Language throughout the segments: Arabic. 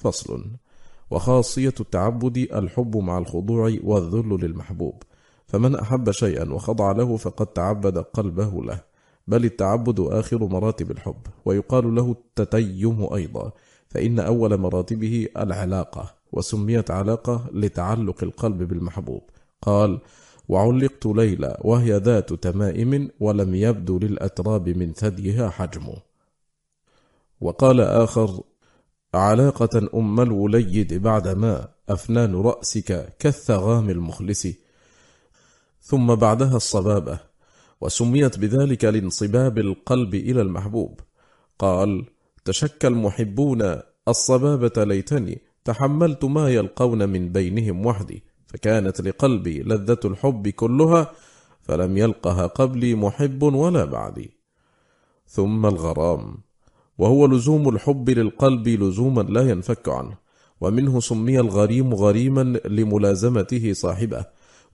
فصل. وخاصية التعبد الحب مع الخضوع والذل للمحبوب. فمن أحب شيئا وخضع له فقد تعبد قلبه له. بل التعبد آخر مراتب الحب. ويقال له التتيم أيضا. فإن أول مراتبه العلاقة. وسميت علاقة لتعلق القلب بالمحبوب. قال وعلقت ليلى وهي ذات تمائم ولم يبدو للأتراب من ثديها حجم. وقال آخر علاقة أم الوليد بعدما أفنان رأسك كالثغام المخلس ثم بعدها الصبابة وسميت بذلك لانصباب القلب إلى المحبوب. قال تشكى المحبون الصبابة ليتني تحملت ما يلقون من بينهم وحدي. فكانت لقلبي لذة الحب كلها فلم يلقها قبلي محب ولا بعدي. ثم الغرام. وهو لزوم الحب للقلب لزوما لا ينفك عنه. ومنه سمي الغريم غريما لملازمته صاحبه.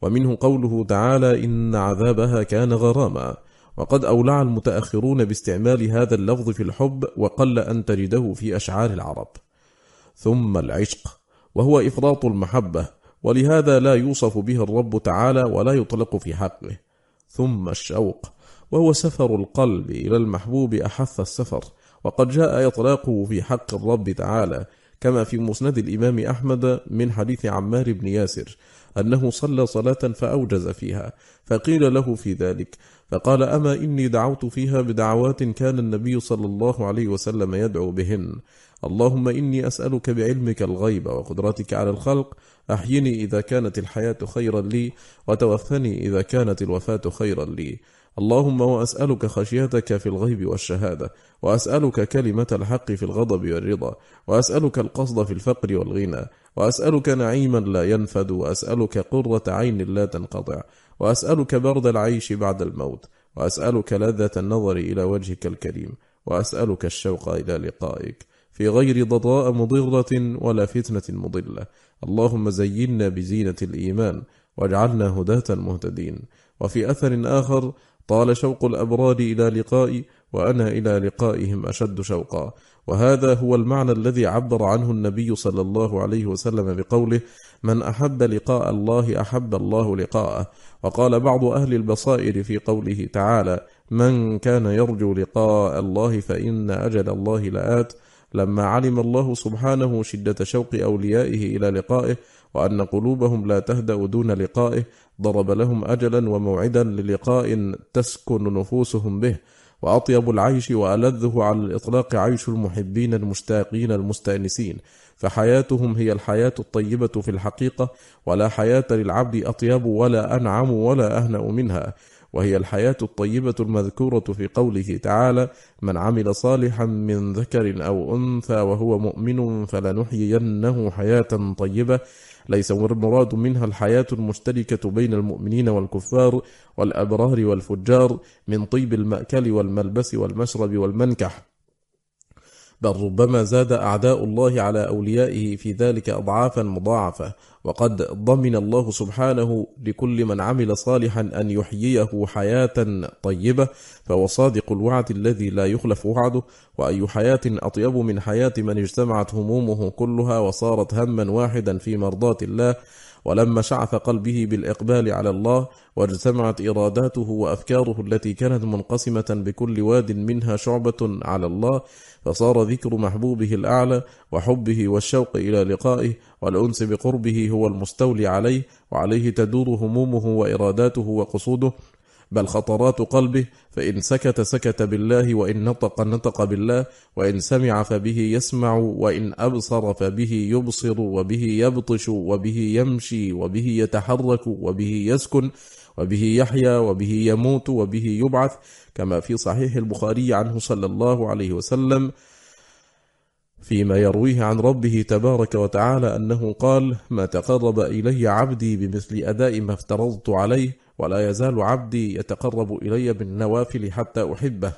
ومنه قوله تعالى إن عذابها كان غراما. وقد أولع المتأخرون باستعمال هذا اللفظ في الحب وقل أن تجده في أشعار العرب. ثم العشق. وهو إفراط المحبة. ولهذا لا يوصف به الرب تعالى ولا يطلق في حقه. ثم الشوق. وهو سفر القلب إلى المحبوب أحث السفر. وقد جاء إطلاقه في حق الرب تعالى كما في مسند الإمام أحمد من حديث عمار بن ياسر أنه صلى صلاة فأوجز فيها فقيل له في ذلك فقال أما إني دعوت فيها بدعوات كان النبي صلى الله عليه وسلم يدعو بهن. اللهم إني أسألك بعلمك الغيب وقدرتك على الخلق أحيني إذا كانت الحياة خيرا لي وتوفني إذا كانت الوفاة خيرا لي. اللهم وأسألك خشيتك في الغيب والشهادة وأسألك كلمة الحق في الغضب والرضا وأسألك القصد في الفقر والغنى وأسألك نعيما لا ينفد وأسألك قرة عين لا تنقطع وأسألك برد العيش بعد الموت وأسألك لذة النظر إلى وجهك الكريم وأسألك الشوق إلى لقائك. في غير ضضاء مضرة ولا فتنة مضلة. اللهم زينا بزينة الإيمان واجعلنا هداة مهتدين وفي أثر آخر طال شوق الأبرار إلى لقائي وأنا إلى لقائهم أشد شوقا. وهذا هو المعنى الذي عبر عنه النبي صلى الله عليه وسلم بقوله من أحب لقاء الله أحب الله لقاءه وقال بعض أهل البصائر في قوله تعالى من كان يرجو لقاء الله فإن أجل الله لآت لما علم الله سبحانه شدة شوق أوليائه إلى لقائه وأن قلوبهم لا تهدأ دون لقائه ضرب لهم أجلا وموعدا للقاء تسكن نفوسهم به وأطيب العيش وألذه على الإطلاق عيش المحبين المشتاقين المستأنسين. فحياتهم هي الحياة الطيبة في الحقيقة ولا حياة للعبد أطيب ولا أنعم ولا أهنأ منها. وهي الحياة الطيبة المذكورة في قوله تعالى من عمل صالحا من ذكر أو أنثى وهو مؤمن فلنحيينه حياة طيبة ليس المراد منها الحياة المشتركة بين المؤمنين والكفار والأبرار والفجار من طيب المأكل والملبس والمشرب والمنكح. بل ربما زاد أعداء الله على أوليائه في ذلك أضعافا مضاعفة. وقد ضمن الله سبحانه لكل من عمل صالحا أن يحييه حياة طيبة فهو صادق الوعد الذي لا يخلف وعده. وأي حياة أطيب من حياة من اجتمعت همومه كلها وصارت هما واحدا في مرضاة الله ولما شعث قلبه بالإقبال على الله واجتمعت إراداته وأفكاره التي كانت منقسمة بكل واد منها شعبة على الله فصار ذكر محبوبه الأعلى وحبه والشوق إلى لقائه والأنس بقربه هو المستولي عليه وعليه تدور همومه وإراداته وقصوده بل خطرات قلبه فإن سكت سكت بالله وإن نطق نطق بالله وإن سمع فبه يسمع وإن أبصر فبه يبصر وبه يبطش وبه يمشي وبه يتحرك وبه يسكن وبه يحيا وبه يموت وبه يبعث كما في صحيح البخاري عنه صلى الله عليه وسلم فيما يرويه عن ربه تبارك وتعالى أنه قال ما تقرب إلي عبدي بمثل أداء ما افترضت عليه ولا يزال عبدي يتقرب إلي بالنوافل حتى أحبه.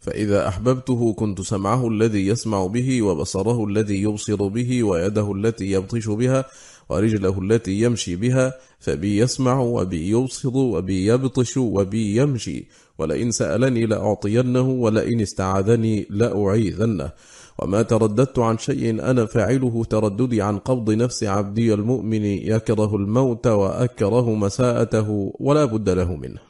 فإذا أحببته كنت سمعه الذي يسمع به وبصره الذي يبصر به ويده التي يبطش بها ورجله التي يمشي بها فبي يسمع وبي يبصر وبي يبطش وبي يمشي ولئن سألني لأعطينه ولئن استعاذني لأعيذنه. وما ترددت عن شيء أنا فاعله ترددي عن قبض نفس عبدي المؤمن يكره الموت وأكره مساءته ولا بد له منه.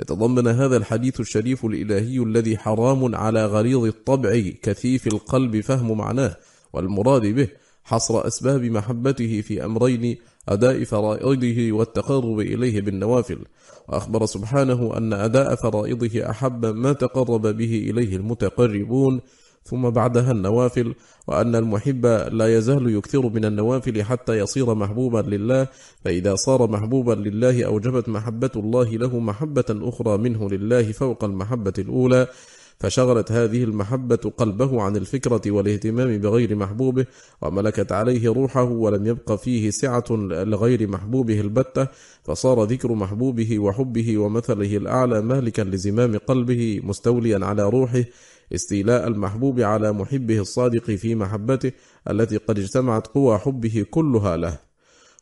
يتضمن هذا الحديث الشريف الإلهي الذي حرام على غليظ الطبع كثيف القلب فهم معناه والمراد به حصر أسباب محبته في أمرين أداء فرائضه والتقرب إليه بالنوافل. وأخبر سبحانه أن أداء فرائضه أحب ما تقرب به إليه المتقربون. ثم بعدها النوافل وأن المحب لا يزال يكثر من النوافل حتى يصير محبوبا لله. فإذا صار محبوبا لله أوجبت محبة الله له محبة أخرى منه لله فوق المحبة الأولى. فشغلت هذه المحبة قلبه عن الفكرة والاهتمام بغير محبوبه وملكت عليه روحه ولم يبق فيه سعة لغير محبوبه البتة فصار ذكر محبوبه وحبه ومثله الأعلى مالكا لزمام قلبه مستوليا على روحه استيلاء المحبوب على محبه الصادق في محبته التي قد اجتمعت قوى حبه كلها له.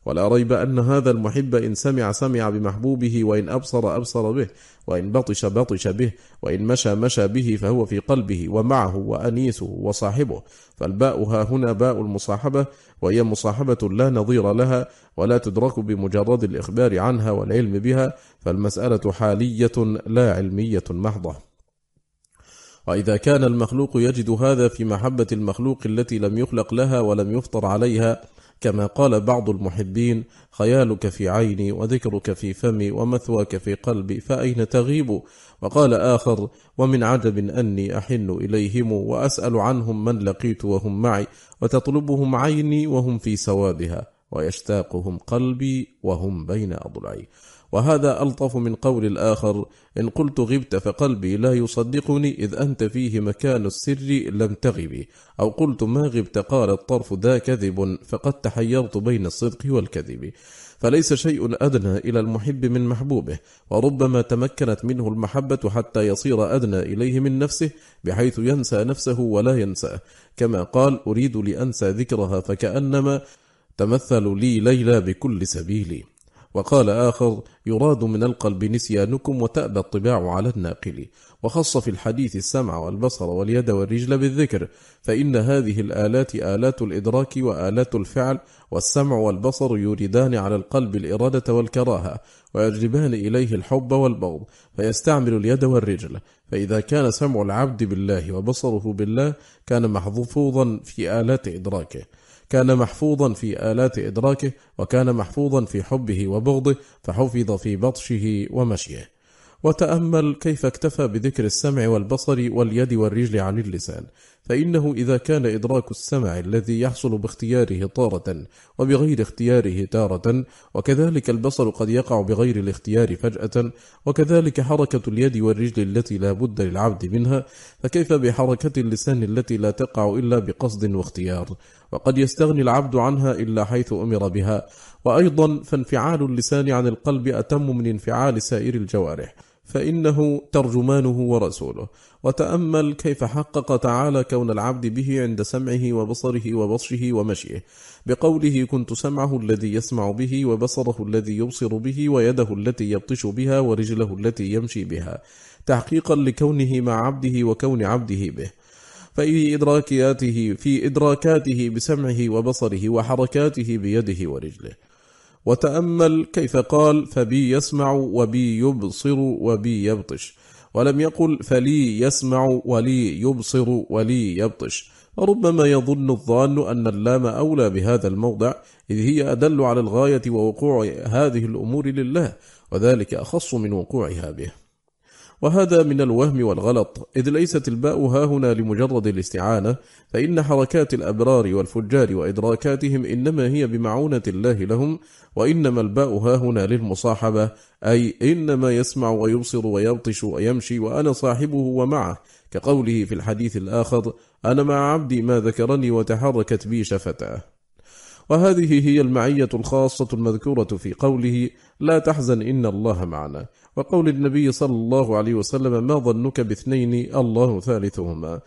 ولا ريب أن هذا المحب إن سمع سمع بمحبوبه وإن أبصر أبصر به وإن بطش بطش به وإن مشى مشى به فهو في قلبه ومعه وأنيسه وصاحبه. فالباء ها هنا باء المصاحبة وهي مصاحبة لا نظير لها ولا تدرك بمجرد الإخبار عنها والعلم بها فالمسألة حالية لا علمية محضة. وإذا كان المخلوق يجد هذا في محبة المخلوق التي لم يخلق لها ولم يفطر عليها كما قال بعض المحبين خيالك في عيني وذكرك في فمي ومثواك في قلبي فأين تغيب؟ وقال آخر ومن عجب أني أحن إليهم وأسأل عنهم من لقيت وهم معي وتطلبهم عيني وهم في سوادها ويشتاقهم قلبي وهم بين أضلعي. وهذا ألطف من قول الآخر إن قلت غبت فقلبي لا يصدقني إذ أنت فيه مكان السر لم تغبي. أو قلت ما غبت قال الطرف ذا كذب فقد تحيرت بين الصدق والكذب. فليس شيء أدنى إلى المحب من محبوبه وربما تمكنت منه المحبة حتى يصير أدنى إليه من نفسه بحيث ينسى نفسه ولا ينساه كما قال أريد لأنسى ذكرها فكأنما تمثل لي ليلى بكل سبيلي. وقال آخر يراد من القلب نسيانكم وتأبى الطباع على الناقل. وخص في الحديث السمع والبصر واليد والرجل بالذكر فإن هذه الآلات آلات الإدراك وآلات الفعل والسمع والبصر يريدان على القلب الإرادة والكراهة ويجلبان إليه الحب والبغض فيستعمل اليد والرجل. فإذا كان سمع العبد بالله وبصره بالله كان محظوظا في آلات إدراكه. كان محفوظا في آلات إدراكه وكان محفوظا في حبه وبغضه فحفظ في بطشه ومشيه. وتأمل كيف اكتفى بذكر السمع والبصر واليد والرجل عن اللسان. فإنه إذا كان إدراك السمع الذي يحصل باختياره طارة وبغير اختياره تارة وكذلك البصر قد يقع بغير الاختيار فجأة وكذلك حركة اليد والرجل التي لا بد للعبد منها فكيف بحركة اللسان التي لا تقع إلا بقصد واختيار؟ وقد يستغني العبد عنها إلا حيث أمر بها. وأيضا فانفعال اللسان عن القلب أتم من انفعال سائر الجوارح فإنه ترجمانه ورسوله. وتأمل كيف حقق تعالى كون العبد به عند سمعه وبصره وبطشه ومشيه. بقوله كنت سمعه الذي يسمع به وبصره الذي يبصر به ويده التي يبطش بها ورجله التي يمشي بها. تحقيقا لكونه مع عبده وكون عبده به. ففي إدراكاته في إدراكاته بسمعه وبصره وحركاته بيده ورجله. وتأمل كيف قال فبي يسمع وبي يبصر وبي يبطش. ولم يقل فلي يسمع ولي يبصر ولي يبطش. ربما يظن الظان أن اللام أولى بهذا الموضع إذ هي أدل على الغاية ووقوع هذه الأمور لله وذلك أخص من وقوعها به. وهذا من الوهم والغلط. إذ ليست الباء ها هنا لمجرد الاستعانة فإن حركات الأبرار والفجار وإدراكاتهم إنما هي بمعونة الله لهم وإنما الباء ها هنا للمصاحبة أي إنما يسمع ويبصر ويبطش ويمشي وأنا صاحبه ومعه. كقوله في الحديث الآخر أنا مع عبدي ما ذكرني وتحركت بي شفتاه. وهذه هي المعية الخاصة المذكورة في قوله لا تحزن إن الله معنا. وقول النبي صلى الله عليه وسلم ما ظنك باثنين الله ثالثهما.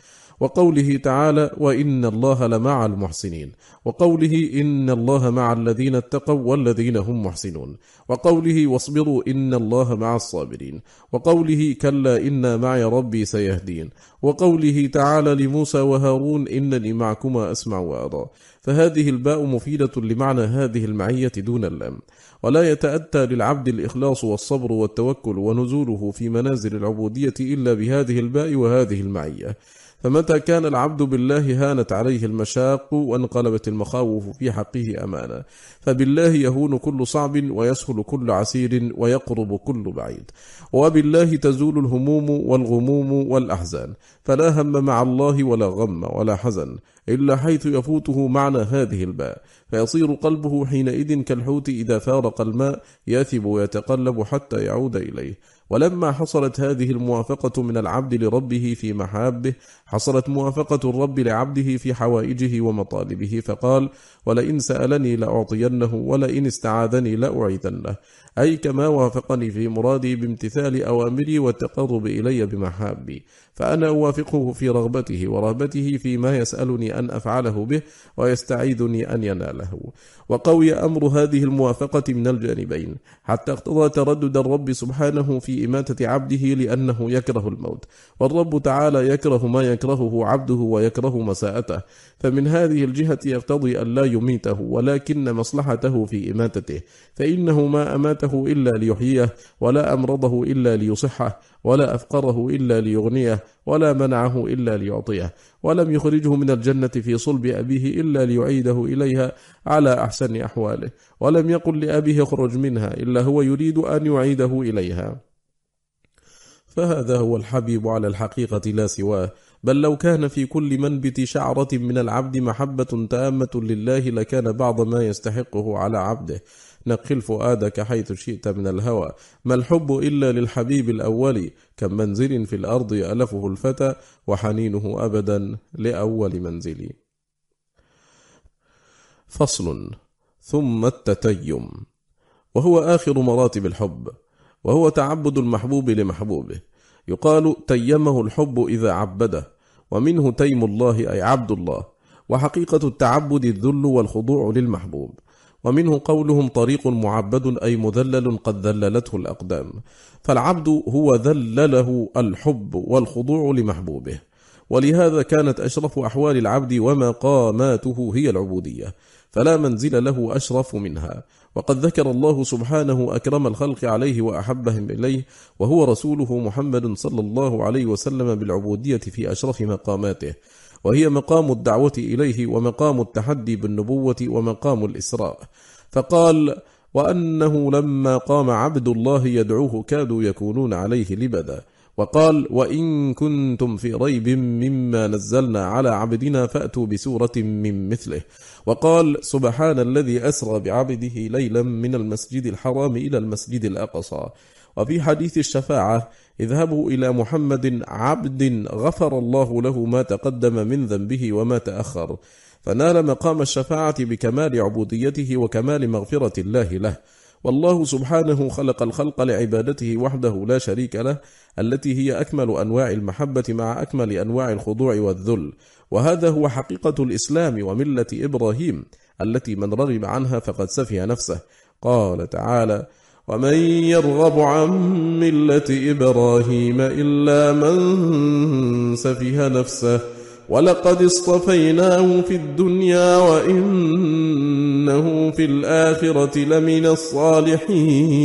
وقوله تعالى وإن الله لمع المحسنين. وقوله إن الله مع الذين اتقوا والذين هم محسنون. وقوله واصبروا إن الله مع الصابرين. وقوله كلا إن معي ربي سيهدين. وقوله تعالى لموسى وهارون إنني معكما أسمع وأرى فهذه الباء مفيدة لمعنى هذه المعية دون اللام. ولا يتأتى للعبد الإخلاص والصبر والتوكل ونزوله في منازل العبودية إلا بهذه الباء وهذه المعية. فمتى كان العبد بالله هانت عليه المشاق وانقلبت المخاوف في حقه أمانا؟ فبالله يهون كل صعب ويسهل كل عسير ويقرب كل بعيد. وبالله تزول الهموم والغموم والأحزان. فلا هم مع الله ولا غم ولا حزن إلا حيث يفوته معنى هذه الباء. فيصير قلبه حينئذ كالحوت إذا فارق الماء يثب ويتقلب حتى يعود إليه. ولما حصلت هذه الموافقة من العبد لربه في محابه حصلت موافقة الرب لعبده في حوائجه ومطالبه فقال ولئن سألني لأعطينه ولئن استعاذني لأعيذنه. أي كما وافقني في مرادي بامتثال أوامري والتقرب إلي بمحابي. فأنا أوافقه في رغبته ورهبته فيما يسألني أن أفعله به ويستعيذني أن يناله. وقوي أمر هذه الموافقة من الجانبين حتى اقتضى تردد الرب سبحانه في إماتة عبده لأنه يكره الموت. والرب تعالى يكره ما يكرهه عبده ويكره مساءته. فمن هذه الجهة يقتضي أن لا يميته ولكن مصلحته في إماتته. فإنه ما أماته إلا ليحييه ولا أمرضه إلا ليصحه ولا أفقره إلا ليغنيه ولا منعه إلا ليعطيه. ولم يخرجه من الجنة في صلب أبيه إلا ليعيده إليها على أحسن أحواله. ولم يقل لأبيه اخرج منها إلا هو يريد أن يعيده إليها. فهذا هو الحبيب على الحقيقة لا سواه. بل لو كان في كل منبت شعرة من العبد محبة تامة لله لكان بعض ما يستحقه على عبده. نقل فؤادك حيث شئت من الهوى. ما الحب إلا للحبيب الأول؟ كم منزل في الأرض يألفه الفتى وحنينه أبدا لأول منزل. فصل. ثم التتيم. وهو آخر مراتب الحب. وهو تعبد المحبوب لمحبوبه. يقال تيمه الحب إذا عبده ومنه تيم الله أي عبد الله. وحقيقة التعبد الذل والخضوع للمحبوب. ومنه قولهم طريق معبد أي مذلل قد ذللته الأقدام. فالعبد هو ذلله الحب والخضوع لمحبوبه. ولهذا كانت أشرف أحوال العبد ومقاماته هي العبودية. فلا منزل له أشرف منها. وقد ذكر الله سبحانه أكرم الخلق عليه وأحبهم إليه وهو رسوله محمد صلى الله عليه وسلم بالعبودية في أشرف مقاماته. وهي مقام الدعوة إليه ومقام التحدي بالنبوة ومقام الإسراء. فقال وأنه لما قام عبد الله يدعوه كادوا يكونون عليه لبدا وقال وإن كنتم في ريب مما نزلنا على عبدنا فأتوا بسورة من مثله. وقال سبحان الذي أسرى بعبده ليلا من المسجد الحرام إلى المسجد الأقصى. وفي حديث الشفاعة اذهبوا إلى محمد عبد غفر الله له ما تقدم من ذنبه وما تأخر. فنال مقام الشفاعة بكمال عبوديته وكمال مغفرة الله له. والله سبحانه خلق الخلق لعبادته وحده لا شريك له التي هي أكمل أنواع المحبة مع أكمل أنواع الخضوع والذل. وهذا هو حقيقة الإسلام وملة إبراهيم التي من رغب عنها فقد سفه نفسه. قال تعالى ومن يرغب عن ملة إبراهيم إلا من سفه نفسه. ولقد اصطفيناه في الدنيا وإنه في الآخرة لمن الصالحين.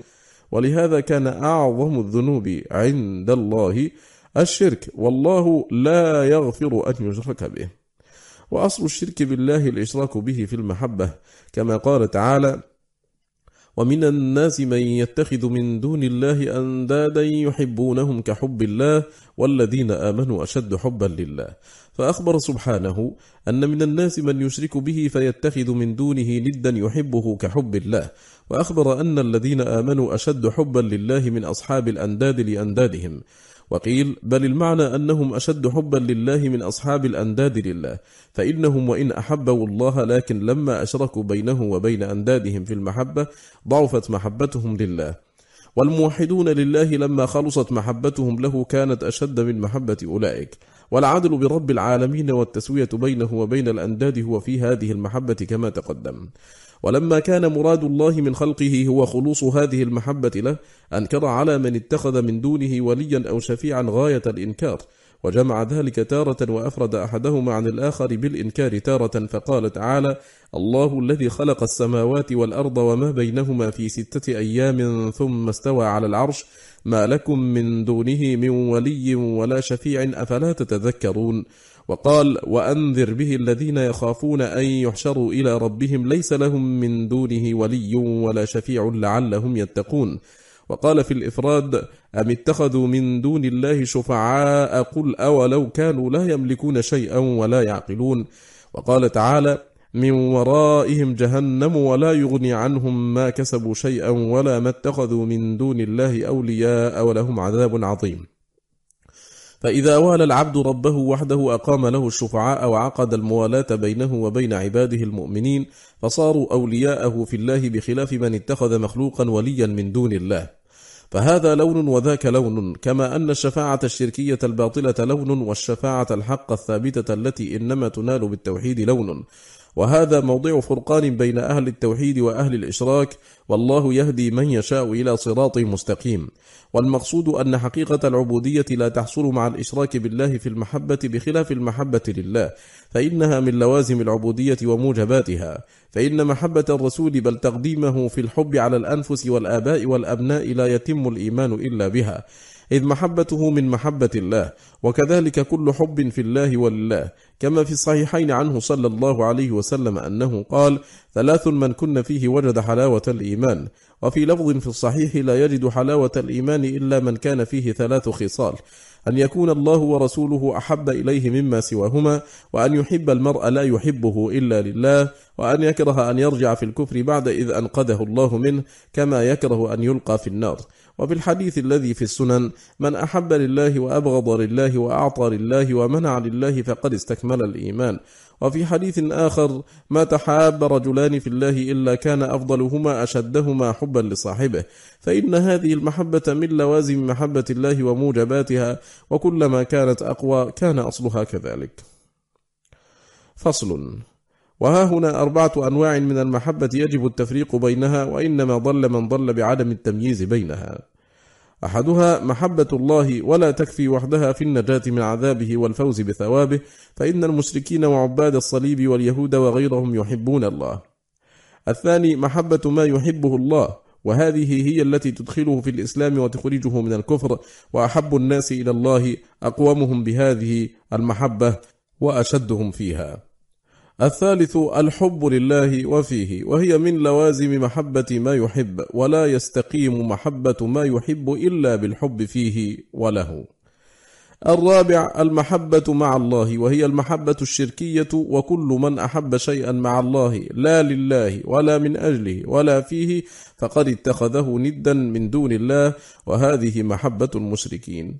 ولهذا كان أعظم الذنوب عند الله الشرك والله لا يغفر أن يشرك به. وأصل الشرك بالله الإشراك به في المحبة كما قال تعالى ومن الناس من يتخذ من دون الله أندادا يحبونهم كحب الله والذين آمنوا أشد حبا لله. فأخبر سبحانه أن من الناس من يشرك به فيتخذ من دونه ندا يحبه كحب الله. وأخبر أن الذين آمنوا أشد حبا لله من أصحاب الأنداد لأندادهم. وقيل بل المعنى أنهم أشد حبا لله من أصحاب الأنداد لله فإنهم وإن أحبوا الله لكن لما أشركوا بينه وبين أندادهم في المحبة ضعفت محبتهم لله. والموحدون لله لما خلصت محبتهم له كانت أشد من محبة أولئك. والعدل برب العالمين والتسوية بينه وبين الأنداد هو في هذه المحبة كما تقدم. ولما كان مراد الله من خلقه هو خلوص هذه المحبة له أنكر على من اتخذ من دونه وليا أو شفيعا غاية الإنكار وجمع ذلك تارة وأفرد أحدهما عن الآخر بالإنكار تارة فقال تعالى الله الذي خلق السماوات والأرض وما بينهما في ستة أيام ثم استوى على العرش ما لكم من دونه من ولي ولا شفيع أفلا تتذكرون؟ وقال وأنذر به الذين يخافون أن يحشروا إلى ربهم ليس لهم من دونه ولي ولا شفيع لعلهم يتقون. وقال في الإفراد أم اتخذوا من دون الله شفعاء؟ قل أولو كانوا لا يملكون شيئا ولا يعقلون. وقال تعالى من ورائهم جهنم ولا يغني عنهم ما كسبوا شيئا ولا ما اتخذوا من دون الله أولياء ولهم عذاب عظيم. فإذا والى العبد ربه وحده أقام له الشفعاء وعقد الموالاة بينه وبين عباده المؤمنين فصاروا أولياءه في الله بخلاف من اتخذ مخلوقا وليا من دون الله. فهذا لون وذاك لون كما أن الشفاعة الشركية الباطلة لون والشفاعة الحق الثابتة التي إنما تنال بالتوحيد لون. وهذا موضع فرقان بين أهل التوحيد وأهل الإشراك والله يهدي من يشاء إلى صراط مستقيم. والمقصود أن حقيقة العبودية لا تحصل مع الإشراك بالله في المحبة بخلاف المحبة لله فإنها من لوازم العبودية وموجباتها. فإن محبة الرسول بل تقديمه في الحب على الأنفس والآباء والأبناء لا يتم الإيمان إلا بها. إذ محبته من محبة الله وكذلك كل حب في الله ولله. كما في الصحيحين عنه صلى الله عليه وسلم أنه قال ثلاث من كن فيه وجد حلاوة الإيمان. وفي لفظ في الصحيح لا يجد حلاوة الإيمان إلا من كان فيه ثلاث خصال. أن يكون الله ورسوله أحب إليه مما سواهما وأن يحب المرء لا يحبه إلا لله وأن يكره أن يرجع في الكفر بعد إذ أنقذه الله منه كما يكره أن يلقى في النار. وفي الحديث الذي في السنن من أحب لله وأبغض لله وأعطى لله ومنع لله فقد استكمل الإيمان. وفي حديث آخر ما تحاب رجلان في الله إلا كان أفضلهما أشدهما حبا لصاحبه فإن هذه المحبة من لوازم محبة الله وموجباتها وكلما كانت أقوى كان أصلها كذلك. فصل. وها هنا أربعة أنواع من المحبة يجب التفريق بينها وإنما ضل من ضل بعدم التمييز بينها. أحدها محبة الله ولا تكفي وحدها في النجاة من عذابه والفوز بثوابه فإن المشركين وعباد الصليب واليهود وغيرهم يحبون الله. الثاني محبة ما يحبه الله وهذه هي التي تدخله في الإسلام وتخرجه من الكفر وأحب الناس إلى الله أقومهم بهذه المحبة وأشدهم فيها. الثالث الحب لله وفيه وهي من لوازم محبة ما يحب ولا يستقيم محبة ما يحب إلا بالحب فيه وله. الرابع المحبة مع الله وهي المحبة الشركية وكل من أحب شيئا مع الله لا لله ولا من أجله ولا فيه فقد اتخذه ندا من دون الله وهذه محبة المشركين.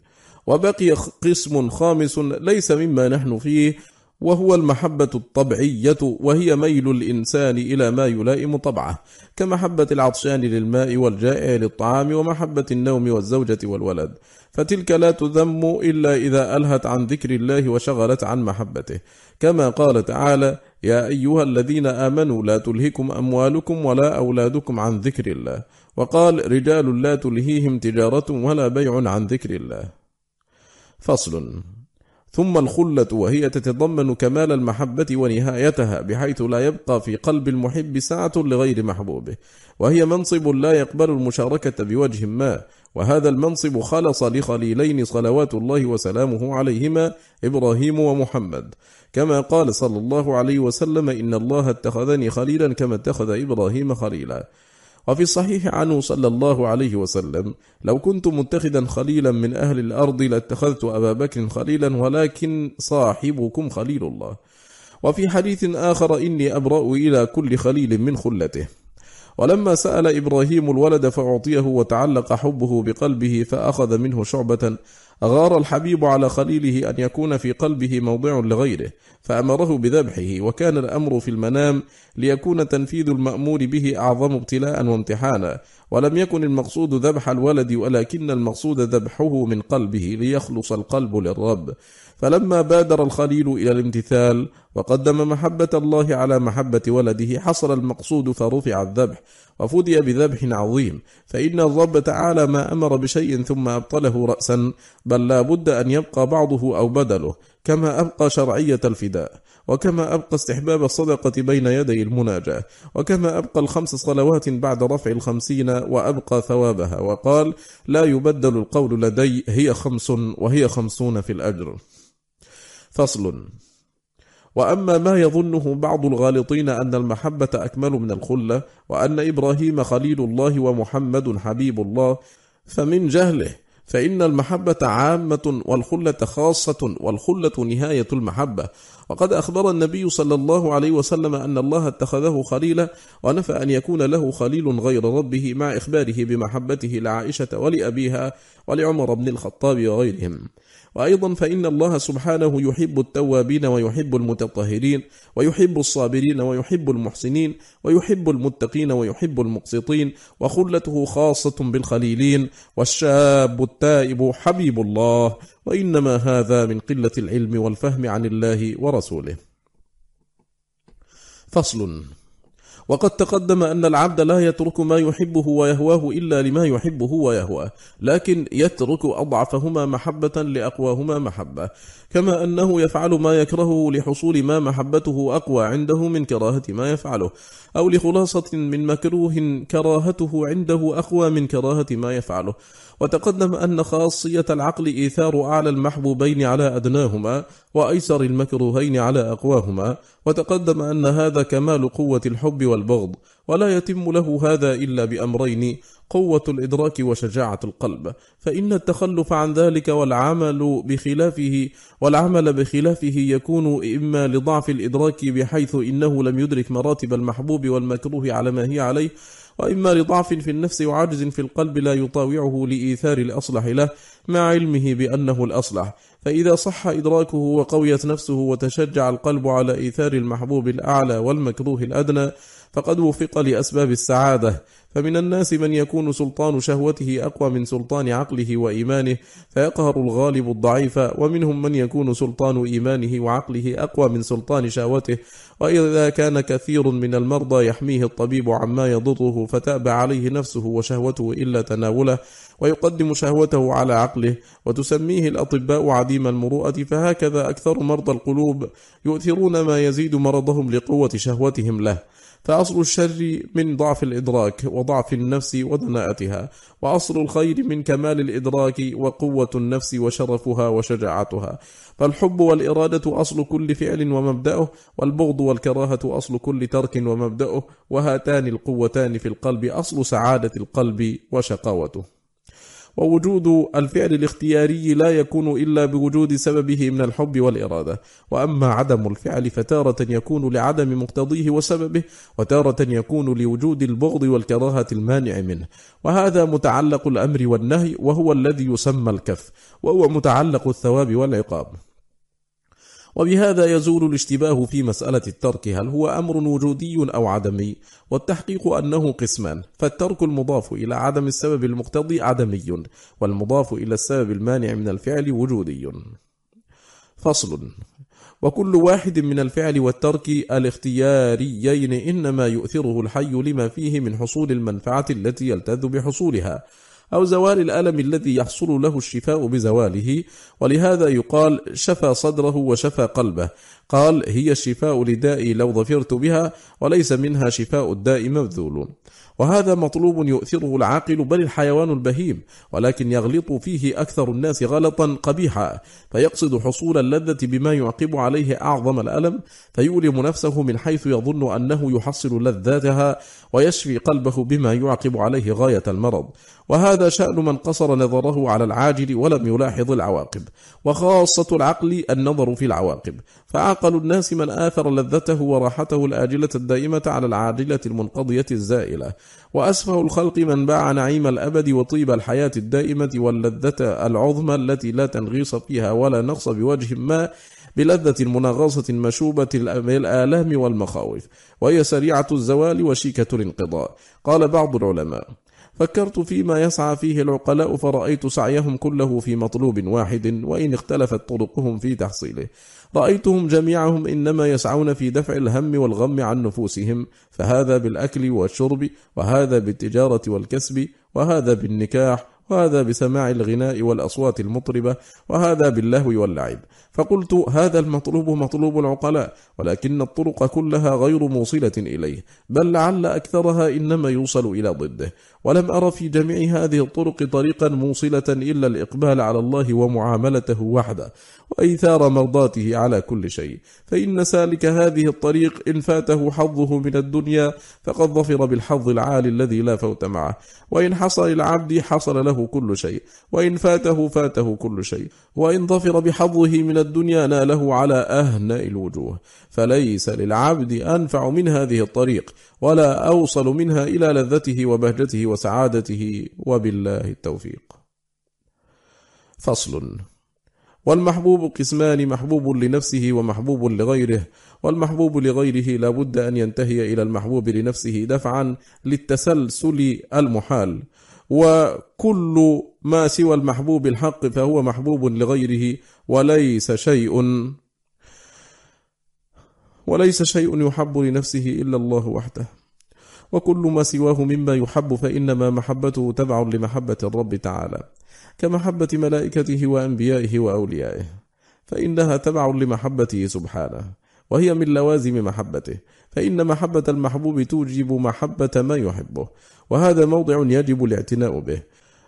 وبقي قسم خامس ليس مما نحن فيه وهو المحبة الطبعية وهي ميل الإنسان إلى ما يلائم طبعه كمحبة العطشان للماء والجائع للطعام ومحبة النوم والزوجة والولد. فتلك لا تذم إلا إذا ألهت عن ذكر الله وشغلت عن محبته. كما قال تعالى يا أيها الذين آمنوا لا تلهكم أموالكم ولا أولادكم عن ذكر الله. وقال رجال لا تلهيهم تجارة ولا بيع عن ذكر الله. فصل. ثم الخلة وهي تتضمن كمال المحبة ونهايتها بحيث لا يبقى في قلب المحب سعة لغير محبوبه. وهي منصب لا يقبل المشاركة بوجه ما. وهذا المنصب خلص لخليلين صلوات الله وسلامه عليهما إبراهيم ومحمد. كما قال صلى الله عليه وسلم إن الله اتخذني خليلا كما اتخذ إبراهيم خليلا. وفي الصحيح عنه صلى الله عليه وسلم لو كنت متخذا خليلا من أهل الأرض لاتخذت أبا بكر خليلا ولكن صاحبكم خليل الله. وفي حديث آخر إني أبرأ إلى كل خليل من خلته. ولما سأل إبراهيم الولد فأعطيه وتعلق حبه بقلبه فأخذ منه شعبة أغار الحبيب على خليله أن يكون في قلبه موضع لغيره فأمره بذبحه وكان الأمر في المنام ليكون تنفيذ المأمور به أعظم ابتلاء وامتحانا. ولم يكن المقصود ذبح الولد ولكن المقصود ذبحه من قلبه ليخلص القلب للرب. فلما بادر الخليل إلى الامتثال وقدم محبة الله على محبة ولده حصل المقصود فرفع الذبح. وفدي بذبح عظيم. فإن الرب تعالى ما أمر بشيء ثم أبطله رأسا بل لا بد أن يبقى بعضه أو بدله كما أبقى شرعية الفداء وكما أبقى استحباب الصدقة بين يدي المناجاة وكما أبقى الخمس صلوات بعد رفع الخمسين وأبقى ثوابها. وقال لا يبدل القول لدي هي خمس وهي خمسون في الأجر. فصل. وأما ما يظنه بعض الغالطين أن المحبة أكمل من الخلة وأن إبراهيم خليل الله ومحمد حبيب الله فمن جهله فإن المحبة عامة والخلة خاصة والخلة نهاية المحبة. وقد أخبر النبي صلى الله عليه وسلم أن الله اتخذه خليلا ونفى أن يكون له خليل غير ربه مع إخباره بمحبته لعائشة ولأبيها ولعمر بن الخطاب وغيرهم. وأيضا فإن الله سبحانه يحب التوابين ويحب المتطهرين ويحب الصابرين ويحب المحسنين ويحب المتقين ويحب المقسطين وخلته خاصة بالخليلين والشاب التائب حبيب الله وإنما هذا من قلة العلم والفهم عن الله ورسوله. فصل. وقد تقدم أن العبد لا يترك ما يحبه ويهواه إلا لما يحبه ويهواه لكن يترك أضعفهما محبة لأقواهما محبة. كما أنه يفعل ما يكرهه لحصول ما محبته أقوى عنده من كراهة ما يفعله أو لخلاصة من مكروه كراهته عنده أقوى من كراهة ما يفعله. وتقدم أن خاصية العقل إيثار أعلى المحبوبين على أدناهما وأيسر المكروهين على أقواهما. وتقدم أن هذا كمال قوة الحب والبغض ولا يتم له هذا إلا بأمرين قوة الإدراك وشجاعة القلب. فإن التخلف عن ذلك والعمل بخلافه والعمل بخلافه يكون إما لضعف الإدراك بحيث إنه لم يدرك مراتب المحبوب والمكروه على ما هي عليه وإما لضعف في النفس وعجز في القلب لا يطاوعه لإيثار الأصلح له مع علمه بأنه الأصلح. فإذا صح إدراكه وقويت نفسه وتشجع القلب على إيثار المحبوب الأعلى والمكروه الأدنى فقد وفق لأسباب السعادة. فمن الناس من يكون سلطان شهوته أقوى من سلطان عقله وإيمانه فيقهر الغالب الضعيف. ومنهم من يكون سلطان إيمانه وعقله أقوى من سلطان شهوته. وإذا كان كثير من المرضى يحميه الطبيب عما يضره فتأبى عليه نفسه وشهوته إلا تناوله. ويقدم شهوته على عقله وتسميه الأطباء عديم المروءة فهكذا أكثر مرضى القلوب يؤثرون ما يزيد مرضهم لقوة شهوتهم له. فأصل الشر من ضعف الإدراك وضعف النفس ودناءتها وأصل الخير من كمال الإدراك وقوة النفس وشرفها وشجاعتها. فالحب والإرادة أصل كل فعل ومبدأه والبغض والكراهة أصل كل ترك ومبدأه وهاتان القوتان في القلب أصل سعادة القلب وشقاوته. ووجود الفعل الاختياري لا يكون إلا بوجود سببه من الحب والإرادة. وأما عدم الفعل فتارة يكون لعدم مقتضيه وسببه وتارة يكون لوجود البغض والكراهة المانع منه. وهذا متعلق الأمر والنهي وهو الذي يسمى الكف وهو متعلق الثواب والعقاب. وبهذا يزول الاشتباه في مسألة الترك هل هو أمر وجودي أو عدمي؟ والتحقيق أنه قسمان فالترك المضاف إلى عدم السبب المقتضي عدمي والمضاف إلى السبب المانع من الفعل وجودي. فصل وكل واحد من الفعل والترك الاختياريين إنما يؤثره الحي لما فيه من حصول المنفعة التي يلتذ بحصولها. أو زوال الألم الذي يحصل له الشفاء بزواله. ولهذا يقال شفى صدره وشفى قلبه. قال هي الشفاء لدائي لو ظفرت بها وليس منها شفاء الداء مبذول. وهذا مطلوب يؤثره العاقل بل الحيوان البهيم ولكن يغلط فيه أكثر الناس غلطا قبيحا. فيقصد حصول اللذة بما يعقب عليه أعظم الألم فيؤلم نفسه من حيث يظن أنه يحصل لذاتها ويشفي قلبه بما يعقب عليه غاية المرض. وهذا شأن من قصر نظره على العاجل ولم يلاحظ العواقب. وخاصة العقل النظر في العواقب. فعقل الناس من آثر لذته وراحته الآجلة الدائمة على العاجلة المنقضية الزائلة. وأسفه الخلق من باع نعيم الأبد وطيب الحياة الدائمة واللذة العظمى التي لا تنغيص فيها ولا نقص بوجه ما بلذة منغصة مشوبة الآلام والمخاوف. وهي سريعة الزوال وشيكة الانقضاء. قال بعض العلماء فكرت فيما يسعى فيه العقلاء فرأيت سعيهم كله في مطلوب واحد وإن اختلفت طرقهم في تحصيله. رأيتهم جميعهم إنما يسعون في دفع الهم والغم عن نفوسهم فهذا بالأكل والشرب وهذا بالتجارة والكسب وهذا بالنكاح وهذا بسماع الغناء والأصوات المطربة وهذا باللهو واللعب. فقلت هذا المطلوب مطلوب العقلاء ولكن الطرق كلها غير موصلة إليه بل لعل أكثرها إنما يوصل إلى ضده. ولم أر في جميع هذه الطرق طريقا موصلة إلا الإقبال على الله ومعاملته وحده وإيثار مرضاته على كل شيء. فإن سالك هذه الطريق إن فاته حظه من الدنيا فقد ظفر بالحظ العالي الذي لا فوت معه. وإن حصل العبد حصل له كل شيء. وإن فاته فاته كل شيء. وإن ظفر بحظه من الدنيا ناله على أهنأ الوجوه. فليس للعبد أنفع من هذه الطريق ولا أوصل منها إلى لذته وبهجته وسعادته وبالله التوفيق. فصل. والمحبوب قسمان محبوب لنفسه ومحبوب لغيره. والمحبوب لغيره لا بد أن ينتهي إلى المحبوب لنفسه دفعا للتسلسل المحال. وكل ما سوى المحبوب الحق فهو محبوب لغيره وليس شيء وليس شيء يحب لنفسه إلا الله وحده. وكل ما سواه مما يحب فإنما محبته تبع لمحبة الرب تعالى كمحبة ملائكته وأنبيائه وأوليائه فإنها تبع لمحبته سبحانه وهي من لوازم محبته فإن محبة المحبوب توجب محبة ما يحبه وهذا موضع يجب الاعتناء به.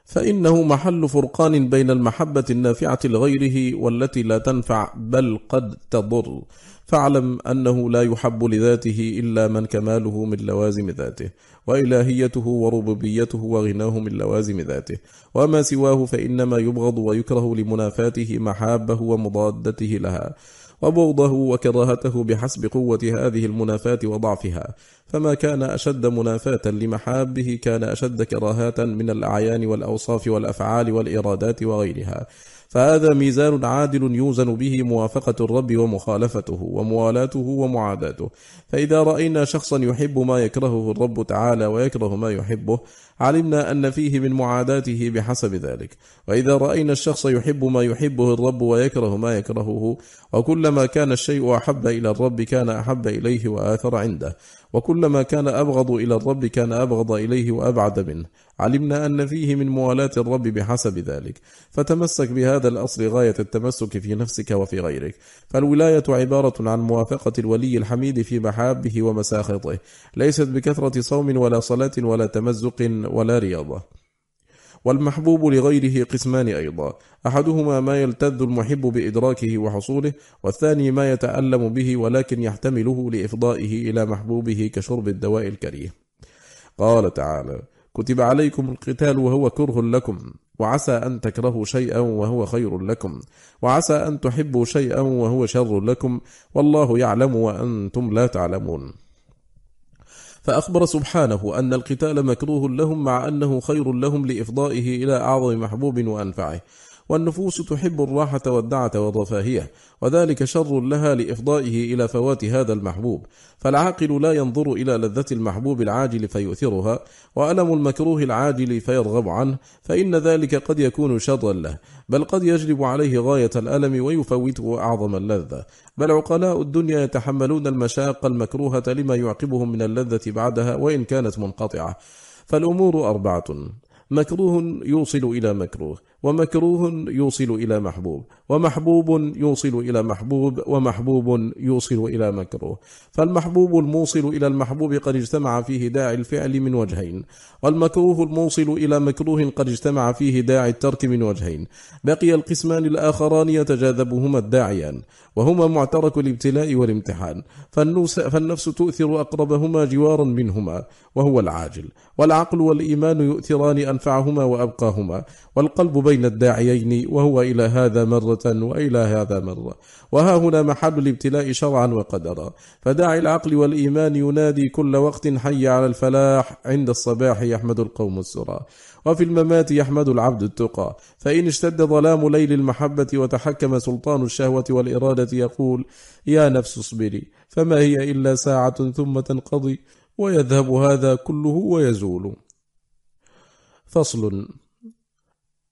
فإنه محل فرقان بين المحبة النافعة لغيره والتي لا تنفع بل قد تضر. فاعلم أنه لا يحب لذاته إلا من كماله من لوازم ذاته وإلهيته وربوبيته وغناه من لوازم ذاته. وما سواه فإنما يبغض ويكره لمنافاته محابة ومضادته لها. وبغضه وكراهته بحسب قوة هذه المنافاة وضعفها. فما كان أشد منافاة لمحابه كان أشد كراهة من الأعيان والأوصاف والأفعال والإرادات وغيرها. فهذا ميزان عادل يوزن به موافقة الرب ومخالفته وموالاته ومعاداته. فإذا رأينا شخصا يحب ما يكرهه الرب تعالى ويكره ما يحبه علمنا أن فيه من معاداته بحسب ذلك. وإذا رأينا الشخص يحب ما يحبه الرب ويكره ما يكرهه وكلما كان الشيء أحب إلى الرب كان أحب إليه وآثر عنده. وكلما كان أبغض إلى الرب كان أبغض إليه وأبعد منه. علمنا أن فيه من موالاة الرب بحسب ذلك. فتمسك بهذا الأصل غاية التمسك في نفسك وفي غيرك. فالولاية عبارة عن موافقة الولي الحميد في محابه ومساخطه. ليست بكثرة صوم ولا صلاة ولا تمزق ولا رياضة. والمحبوب لغيره قسمان أيضا. أحدهما ما يلتذ المحب بإدراكه وحصوله والثاني ما يتألم به ولكن يحتمله لإفضائه إلى محبوبه كشرب الدواء الكريه. قال تعالى كتب عليكم القتال وهو كره لكم وعسى أن تكرهوا شيئا وهو خير لكم وعسى أن تحبوا شيئا وهو شر لكم والله يعلم وأنتم لا تعلمون. فأخبر سبحانه أن القتال مكروه لهم مع أنه خير لهم لإفضائه إلى أعظم محبوب وأنفعه. والنفوس تحب الراحة والدعة والرفاهية وذلك شر لها لإفضائه إلى فوات هذا المحبوب. فالعاقل لا ينظر إلى لذة المحبوب العاجل فيؤثرها وألم المكروه العاجل فيرغب عنه فإن ذلك قد يكون شرا له. بل قد يجلب عليه غاية الألم ويفوته أعظم اللذة. بل عقلاء الدنيا يتحملون المشاق المكروهة لما يعقبهم من اللذة بعدها وإن كانت منقطعة. فالأمور أربعة مكروه يوصل إلى مكروه. ومكروه يوصل إلى محبوب ومحبوب يوصل إلى محبوب ومحبوب يوصل إلى مكروه. فالمحبوب الموصل إلى المحبوب قد اجتمع فيه داعي الفعل من وجهين والمكروه الموصل إلى مكروه قد اجتمع فيه داعي الترك من وجهين. بقي القسمان الآخران يتجاذبهما الداعيان وهما معترك الابتلاء والامتحان. فالنفس تؤثر أقربهما جوارا منهما وهو العاجل. والعقل والإيمان يؤثران أنفعهما وأبقاهما والقلب بين الداعيين وهو إلى هذا مرة وإلى هذا مرة. وها هنا محل الابتلاء شرعا وقدرا. فداعي العقل والإيمان ينادي كل وقت حي على الفلاح عند الصباح يحمد القوم السرى. وفي الممات يحمد العبد التقى. فإن اشتد ظلام ليل المحبة وتحكم سلطان الشهوة والإرادة يقول يا نفس اصبري فما هي إلا ساعة ثم تنقضي ويذهب هذا كله ويزول. فصل.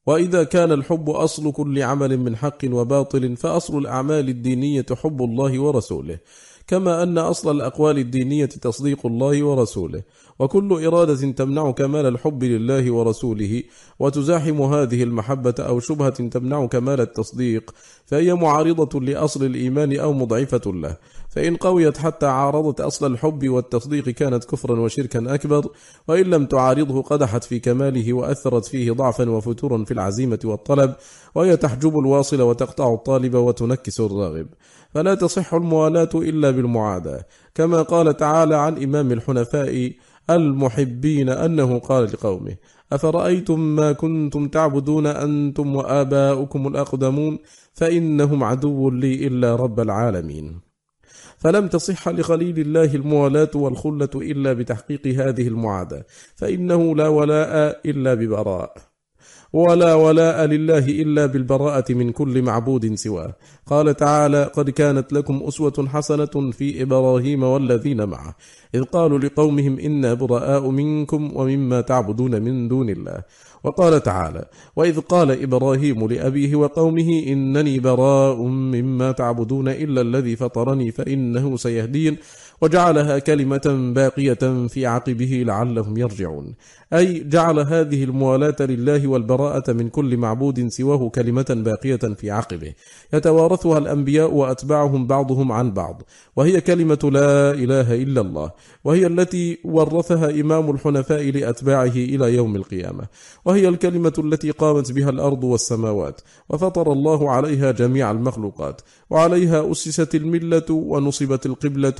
وإذا كان الحب أصل كل عمل من حق وباطل فأصل الأعمال الدينية حب الله ورسوله كما أن أصل الأقوال الدينية تصديق الله ورسوله. وكل إرادة تمنع كمال الحب لله ورسوله وتزاحم هذه المحبة أو شبهة تمنع كمال التصديق فهي معارضة لأصل الإيمان أو مضعفة له. فإن قويت حتى عارضت أصل الحب والتصديق كانت كفرا وشركا أكبر وإن لم تعارضه قدحت في كماله وأثرت فيه ضعفا وفتورا في العزيمة والطلب وهي تحجب الواصل وتقطع الطالب وتنكس الراغب. فلا تصح الموالاة إلا بالمعاداة. كما قال تعالى عن إمام الحنفاء المحبين أنه قال لقومه أفرأيتم ما كنتم تعبدون أنتم وآباؤكم الأقدمون؟ فإنهم عدو لي إلا رب العالمين. فلم تصح لخليل الله الموالاة والخلة إلا بتحقيق هذه المعادة فإنه لا ولاء إلا ببراء. ولا ولاء لله إلا بالبراءة من كل معبود سواه. قال تعالى قد كانت لكم أسوة حسنة في إبراهيم والذين معه. إذ قالوا لقومهم إنا براء منكم ومما تعبدون من دون الله. وقال تعالى وإذ قال إبراهيم لأبيه وقومه إنني براء مما تعبدون إلا الذي فطرني فإنه سيهدين. وجعلها كلمة باقية في عقبه لعلهم يرجعون. أي جعل هذه الموالاة لله والبراءة من كل معبود سواه كلمة باقية في عقبه. يتوارثها الأنبياء وأتباعهم بعضهم عن بعض. وهي كلمة لا إله إلا الله. وهي التي ورثها إمام الحنفاء لأتباعه إلى يوم القيامة. وهي الكلمة التي قامت بها الأرض والسماوات. وفطر الله عليها جميع المخلوقات. وعليها أسست الملة ونصبت القبلة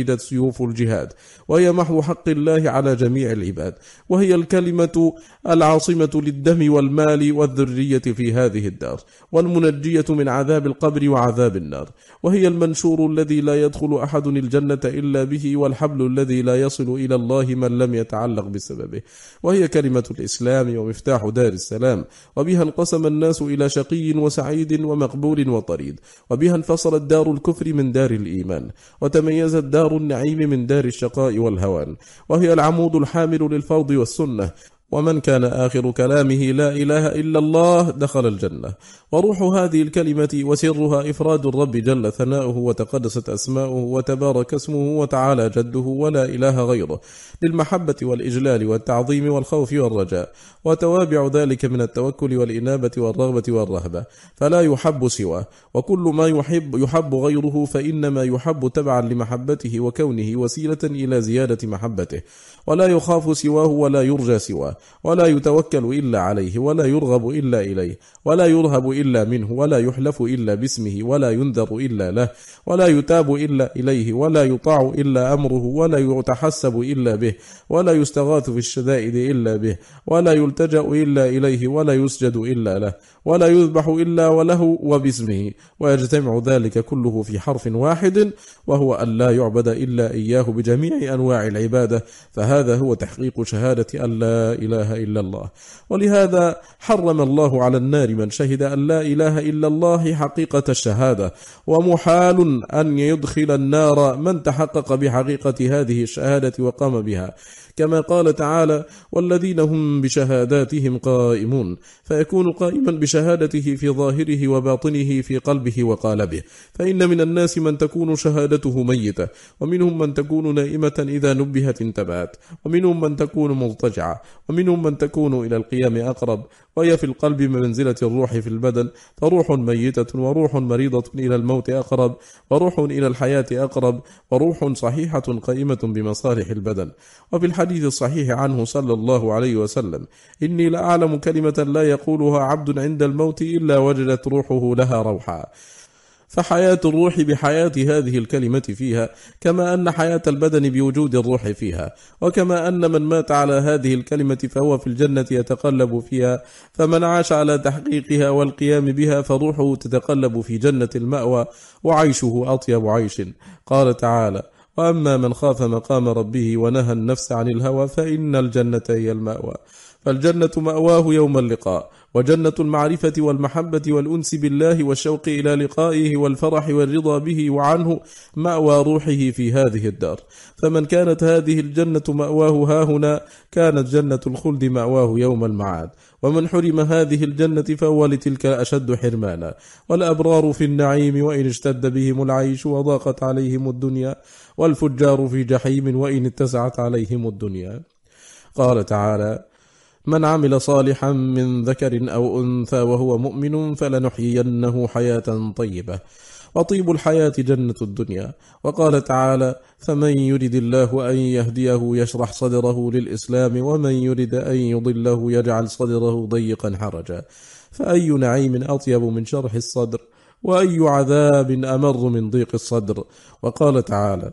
وجردت سيوف الجهاد وهي محو حق الله على جميع العباد وهي الكلمة العاصمة للدم والمال والذرية في هذه الدار والمنجية من عذاب القبر وعذاب النار وهي المنشور الذي لا يدخل أحد الجنة إلا به والحبل الذي لا يصل إلى الله من لم يتعلق بسببه وهي كلمة الإسلام ومفتاح دار السلام وبها انقسم الناس إلى شقي وسعيد ومقبول وطريد وبها انفصلت دار الكفر من دار الإيمان وتميزت دار النعيم من دار الشقاء والهوان وهي العمود الحامل للفرض والسنة. ومن كان آخر كلامه لا إله إلا الله دخل الجنة. وروح هذه الكلمة وسرها إفراد الرب جل ثناؤه وتقدست أسماؤه وتبارك اسمه وتعالى جده ولا إله غيره للمحبة والإجلال والتعظيم والخوف والرجاء. وتوابع ذلك من التوكل والإنابة والرغبة والرهبة. فلا يحب سواه. وكل ما يحب يحب غيره فإنما يحب تبعا لمحبته وكونه وسيلة إلى زيادة محبته. ولا يخاف سواه ولا يرجى سواه. ولا يتوكل إلا عليه ولا يرغب إلا إليه ولا يرهب إلا منه ولا يحلف إلا باسمه ولا ينذر إلا له ولا يتاب إلا إليه ولا يطاع إلا أمره ولا يتحسب إلا به ولا يستغاث في الشدائد إلا به ولا يلتجأ إلا إليه ولا يسجد إلا له ولا يذبح إلا وله وباسمه ويجتمع ذلك كله في حرف واحد وهو أن لا يعبد إلا إياه بجميع أنواع العبادة فهذا هو تحقيق شهادة أن لا إله إلا الله. ولهذا حرم الله على النار من شهد أن لا إله إلا الله حقيقة الشهادة. ومحال أن يدخل النار من تحقق بحقيقة هذه الشهادة وقام بها. كما قال تعالى والذين هم بشهاداتهم قائمون. فيكون قائما بشهادته في ظاهره وباطنه في قلبه وقالبه فإن من الناس من تكون شهادته ميتة. ومنهم من تكون نائمة إذا نبهت انتبهت. ومنهم من تكون مضطجعة. ومنهم ومنهم من تكون إلى القيام أقرب وهي في القلب بمنزلة الروح في البدن فروح ميتة وروح مريضة إلى الموت أقرب وروح إلى الحياة أقرب وروح صحيحة قائمة بمصالح البدن. وفي الحديث الصحيح عنه صلى الله عليه وسلم إني لأعلم كلمة لا يقولها عبد عند الموت إلا وجدت روحه لها روحا. فحياة الروح بحياة هذه الكلمة فيها كما أن حياة البدن بوجود الروح فيها وكما أن من مات على هذه الكلمة فهو في الجنة يتقلب فيها فمن عاش على تحقيقها والقيام بها فروحه تتقلب في جنة المأوى وعيشه أطيب عيش. قال تعالى وأما من خاف مقام ربه ونهى النفس عن الهوى فإن الجنة هي المأوى. فالجنة مأواه يوم اللقاء. وجنة المعرفة والمحبة والأنس بالله والشوق إلى لقائه والفرح والرضا به وعنه مأوى روحه في هذه الدار. فمن كانت هذه الجنة مأواه هاهنا كانت جنة الخلد مأواه يوم المعاد. ومن حرم هذه الجنة فهو لتلك أشد حرمانا. والأبرار في النعيم وإن اشتد بهم العيش وضاقت عليهم الدنيا والفجار في جحيم وإن اتسعت عليهم الدنيا. قال تعالى من عمل صالحا من ذكر أو أنثى وهو مؤمن فلنحيينه حياة طيبة. وطيب الحياة جنة الدنيا. وقال تعالى فمن يرد الله أن يهديه يشرح صدره للإسلام ومن يرد أن يضله يجعل صدره ضيقا حرجا. فأي نعيم أطيب من شرح الصدر؟ وأي عذاب أمر من ضيق الصدر؟ وقال تعالى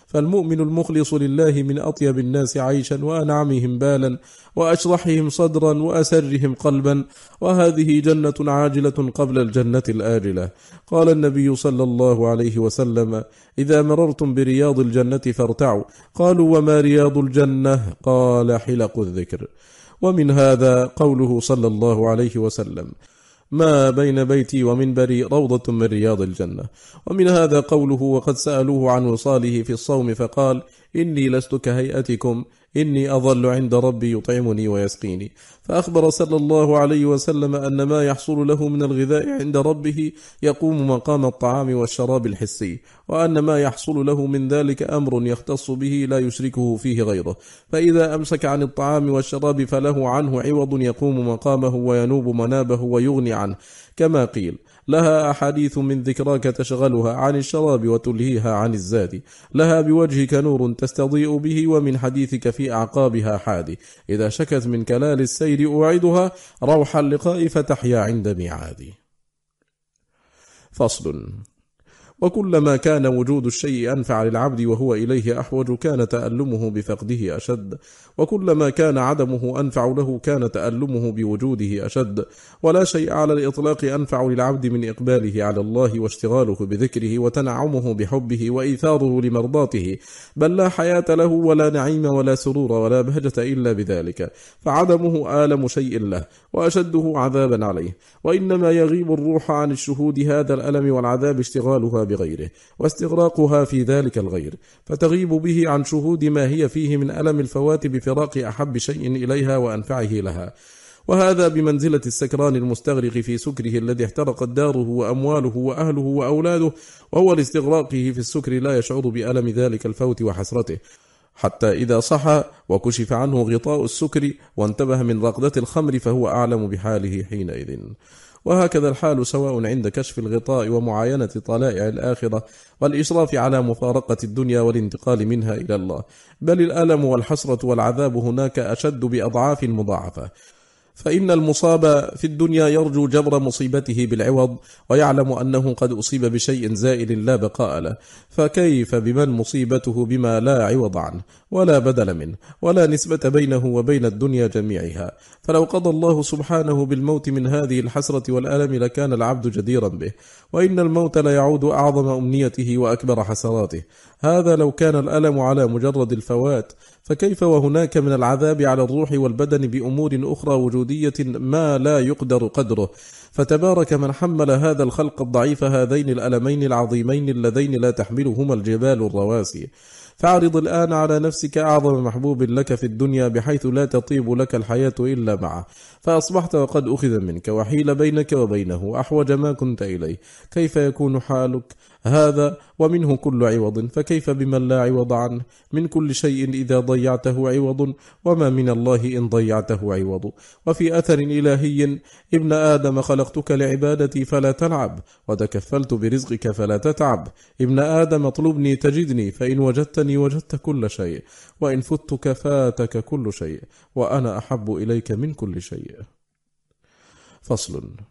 فالمؤمن المخلص لله من أطيب الناس عيشا وأنعمهم بالا وأشرحهم صدرا وأسرهم قلبا وهذه جنة عاجلة قبل الجنة الآجلة. قال النبي صلى الله عليه وسلم إذا مررتم برياض الجنة فارتعوا. قالوا وما رياض الجنة؟ قال حلق الذكر. ومن هذا قوله صلى الله عليه وسلم ما بين بيتي ومنبري روضة من رياض الجنة. ومن هذا قوله وقد سألوه عن وصاله في الصوم فقال إني لست كهيئتكم. إني أظل عند ربي يطعمني ويسقيني. فأخبر صلى الله عليه وسلم أن ما يحصل له من الغذاء عند ربه يقوم مقام الطعام والشراب الحسي وأن ما يحصل له من ذلك أمر يختص به لا يشركه فيه غيره. فإذا أمسك عن الطعام والشراب فله عنه عوض يقوم مقامه وينوب منابه ويغني عنه. كما قيل لها أحاديث من ذكراك تشغلها عن الشراب وتلهيها عن الزاد. لها بوجهك نور تستضيء به ومن حديثك في أعقابها حادي. إذا شكت من كلال السير أوعدها روح اللقاء فتحيا عند ميعادي. فصل. وكلما كان وجود الشيء أنفع للعبد وهو إليه أحوج كان تألمه بفقده أشد. وكلما كان عدمه أنفع له كان تألمه بوجوده أشد. ولا شيء على الإطلاق أنفع للعبد من إقباله على الله واشتغاله بذكره وتنعمه بحبه وإيثاره لمرضاته. بل لا حياة له ولا نعيم ولا سرور ولا بهجة إلا بذلك. فعدمه آلم شيء له وأشده عذابا عليه. وإنما يغيب الروح عن الشهود هذا الألم والعذاب اشتغالها بغيره واستغراقها في ذلك الغير فتغيب به عن شهود ما هي فيه من ألم الفوات بفراق أحب شيء إليها وأنفعه لها. وهذا بمنزلة السكران المستغرق في سكره الذي احترقت داره وأمواله وأهله وأولاده وهو لاستغراقه في السكر لا يشعر بألم ذلك الفوت وحسرته. حتى إذا صحى وكشف عنه غطاء السكر وانتبه من رقدة الخمر فهو أعلم بحاله حينئذ. وهكذا الحال سواء عند كشف الغطاء ومعاينة طلائع الآخرة والإشراف على مفارقة الدنيا والانتقال منها إلى الله. بل الألم والحسرة والعذاب هناك أشد بأضعاف مضاعفة. فإن المصاب في الدنيا يرجو جبر مصيبته بالعوض ويعلم أنه قد أصيب بشيء زائل لا بقاء له. فكيف بمن مصيبته بما لا عوض عنه ولا بدل منه ولا نسبة بينه وبين الدنيا جميعها؟ فلو قضى الله سبحانه بالموت من هذه الحسرة والألم لكان العبد جديرا به. وإن الموت لا يعود أعظم أمنيته وأكبر حسراته. هذا لو كان الألم على مجرد الفوات فكيف وهناك من العذاب على الروح والبدن بأمور أخرى وجودية ما لا يقدر قدره؟ فتبارك من حمل هذا الخلق الضعيف هذين الألمين العظيمين اللذين لا تحملهما الجبال الرواسي. فاعرض الآن على نفسك أعظم محبوب لك في الدنيا بحيث لا تطيب لك الحياة إلا معه. فأصبحت وقد أخذ منك وحيل بينك وبينه. أحوج ما كنت إليه. كيف يكون حالك؟ هذا ومنه كل عوض فكيف بمن لا عوض عنه؟ من كل شيء إذا ضيعته عوض وما من الله إن ضيعته عوض. وفي أثر إلهي ابن آدم خلقتك لعبادتي فلا تلعب وتكفلت برزقك فلا تتعب. ابن آدم اطلبني تجدني فإن وجدتني وجدت كل شيء وإن فتك فاتك كل شيء وأنا أحب إليك من كل شيء. فصل.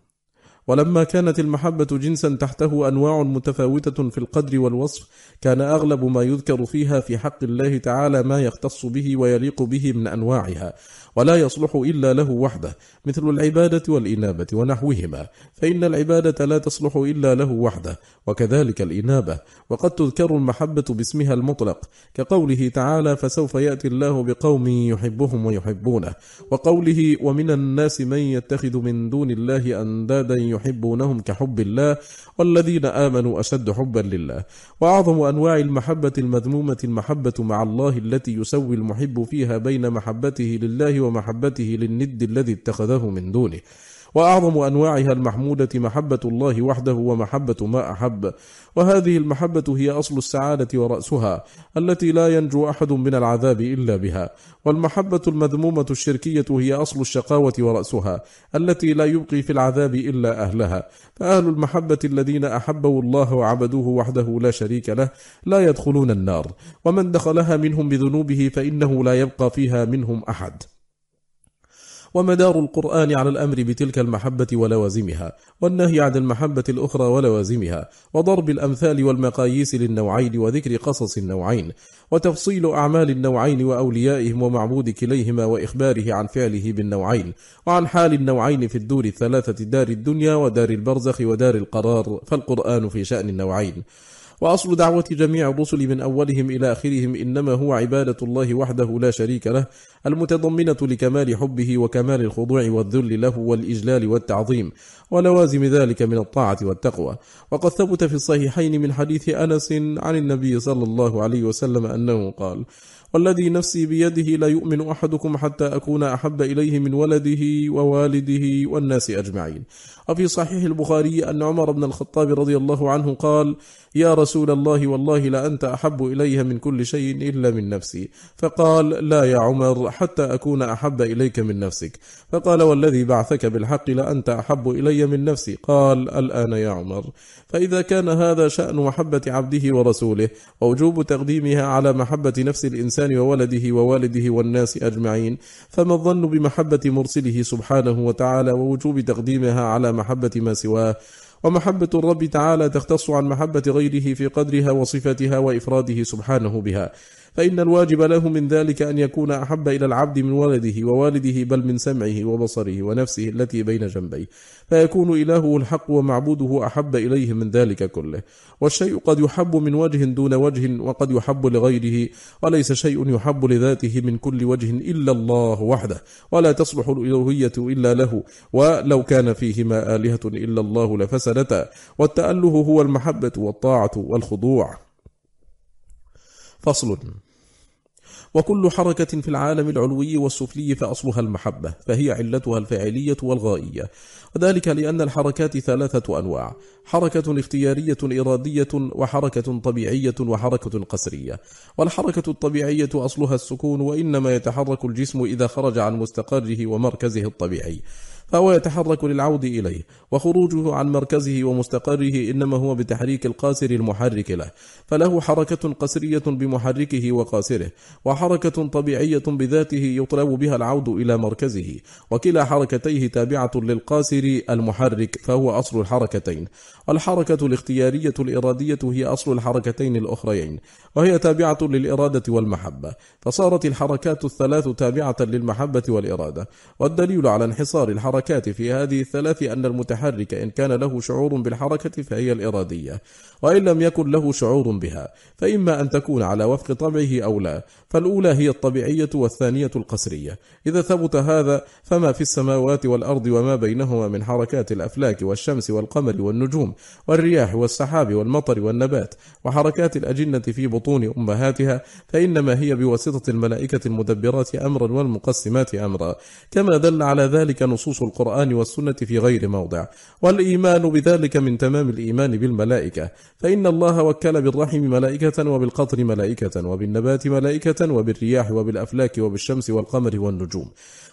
ولما كانت المحبة جنسا تحته أنواع متفاوتة في القدر والوصف كان أغلب ما يذكر فيها في حق الله تعالى ما يختص به ويليق به من أنواعها ولا يصلح إلا له وحده مثل العبادة والإنابة ونحوهما فإن العبادة لا تصلح إلا له وحده وكذلك الإنابة وقد تذكر المحبة باسمها المطلق كقوله تعالى فسوف يأتي الله بقوم يحبهم ويحبونه وقوله ومن الناس من يتخذ من دون الله أندادا يحبونهم كحب الله والذين آمنوا أشد حبا لله. وأعظم أنواع المحبة المذمومة المحبة مع الله التي يسوي المحب فيها بين محبته لله ومحبته للند الذي اتخذه من دونه. وأعظم أنواعها المحمودة محبة الله وحده ومحبة ما أحب. وهذه المحبة هي أصل السعادة ورأسها التي لا ينجو أحد من العذاب إلا بها. والمحبة المذمومة الشركية هي أصل الشقاوة ورأسها التي لا يبقي في العذاب إلا أهلها. فأهل المحبة الذين أحبوا الله وعبدوه وحده لا شريك له لا يدخلون النار. ومن دخلها منهم بذنوبه فإنه لا يبقى فيها منهم أحد. ومدار القرآن على الأمر بتلك المحبة ولوازمها والنهي عن المحبة الأخرى ولوازمها وضرب الأمثال والمقاييس للنوعين وذكر قصص النوعين وتفصيل أعمال النوعين وأوليائهم ومعبود كليهما وإخباره عن فعله بالنوعين وعن حال النوعين في الدور الثلاثة دار الدنيا ودار البرزخ ودار القرار فالقرآن في شأن النوعين. وأصل دعوة جميع الرسل من أولهم إلى آخرهم إنما هو عبادة الله وحده لا شريك له المتضمنة لكمال حبه وكمال الخضوع والذل له والإجلال والتعظيم ولوازم ذلك من الطاعة والتقوى. وقد ثبت في الصحيحين من حديث أنس عن النبي صلى الله عليه وسلم أنه قال والذي نفسي بيده لا يؤمن أحدكم حتى أكون أحب إليه من ولده ووالده والناس أجمعين. وفي صحيح البخاري أن عمر بن الخطاب رضي الله عنه قال يا رسول الله والله لأنت أحب إليها من كل شيء إلا من نفسي. فقال لا يا عمر حتى أكون أحب إليك من نفسك. فقال والذي بعثك بالحق لأنت أحب إلي من نفسي. قال الآن يا عمر فإذا كان هذا شأن محبة عبده ورسوله ووجوب تقديمها على محبة نفس الإنسان وولده ووالده والناس أجمعين فما الظن بمحبة مرسله سبحانه وتعالى ووجوب تقديمها على محبة ما سواه؟ ومحبة الرب تعالى تختص عن محبة غيره في قدرها وصفتها وإفراده سبحانه بها. فإن الواجب له من ذلك أن يكون أحب إلى العبد من ولده ووالده بل من سمعه وبصره ونفسه التي بين جنبيه. فيكون إلهه الحق ومعبوده أحب إليه من ذلك كله. والشيء قد يحب من وجه دون وجه وقد يحب لغيره وليس شيء يحب لذاته من كل وجه إلا الله وحده. ولا تصلح الإلوهية إلا له ولو كان فيهما آلهة إلا الله لفسدتا. والتأله هو المحبة والطاعة والخضوع. فصل. وكل حركة في العالم العلوي والسفلي فأصلها المحبة فهي علتها الفاعلية والغائية. وذلك لأن الحركات ثلاثة أنواع حركة اختيارية إرادية وحركة طبيعية وحركة قسرية. والحركة الطبيعية أصلها السكون وإنما يتحرك الجسم إذا خرج عن مستقره ومركزه الطبيعي. فهو يتحرك للعود إليه وخروجه عن مركزه ومستقره إنما هو بتحريك القاسر المحرك له. فله حركة قسرية بمحركه وقاسره وحركة طبيعية بذاته يطلب بها العود إلى مركزه. وكلا حركتيه تابعة للقاسر المحرك فهو أصل الحركتين. والحركة الاختيارية الإرادية هي أصل الحركتين الأخريين وهي تابعة للإرادة والمحبة. فصارت الحركات الثلاث تابعة للمحبة والإرادة والدليل على انحصار الحركة الحركات في هذه الثلاث أن المتحرك إن كان له شعور بالحركة فهي الإرادية وإن لم يكن له شعور بها فإما أن تكون على وفق طبعه أو لا فالأولى هي الطبيعية والثانية القسرية. إذا ثبت هذا فما في السماوات والأرض وما بينهما من حركات الأفلاك والشمس والقمر والنجوم والرياح والسحاب والمطر والنبات وحركات الأجنة في بطون أمهاتها فإنما هي بواسطة الملائكة المدبرات أمرا والمقسمات أمرا. كما دل على ذلك نصوص القرآن والسنة في غير موضع. والإيمان بذلك من تمام الإيمان بالملائكة. فإن الله وكل بالرحم ملائكة وبالقطر ملائكة وبالنبات ملائكة وبالرياح وبالأفلاك وبالشمس والقمر والنجوم.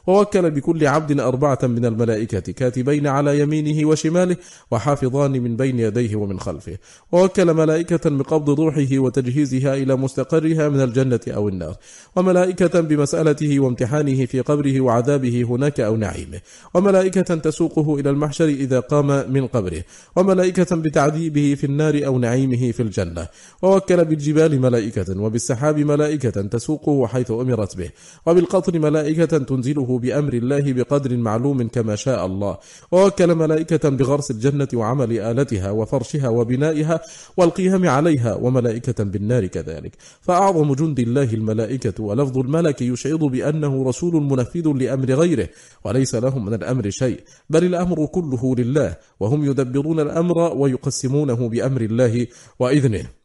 ووكل بكل عبد أربعة من الملائكة كاتبين على يمينه وشماله وحافظان من بين يديه ومن خلفه. ووكل ملائكة بقبض روحه وتجهيزها إلى مستقرها من الجنة أو النار وملائكة بمسألته وامتحانه في قبره وعذابه هناك أو نعيمه. وملائكة تسوقه إلى المحشر إذا قام من قبره. وملائكة بتعذيبه في النار أو نعيمه في الجنة. ووكل بالجبال ملائكة وبالسحاب ملائكة تسوقه حيث أمرت به. وبالقطر ملائكة تنزله بأمر الله بقدر معلوم كما شاء الله. ووكل ملائكة بغرس الجنة وعمل آلتها وفرشها وبنائها والقيام عليها وملائكة بالنار كذلك. فأعظم جند الله الملائكة ولفظ الملك يشعر بأنه رسول منفذ لأمر غيره وليس لهم من الأمر شيء بل الأمر كله لله وهم يدبرون الأمر ويقسمونه بأمر الله وإذنه.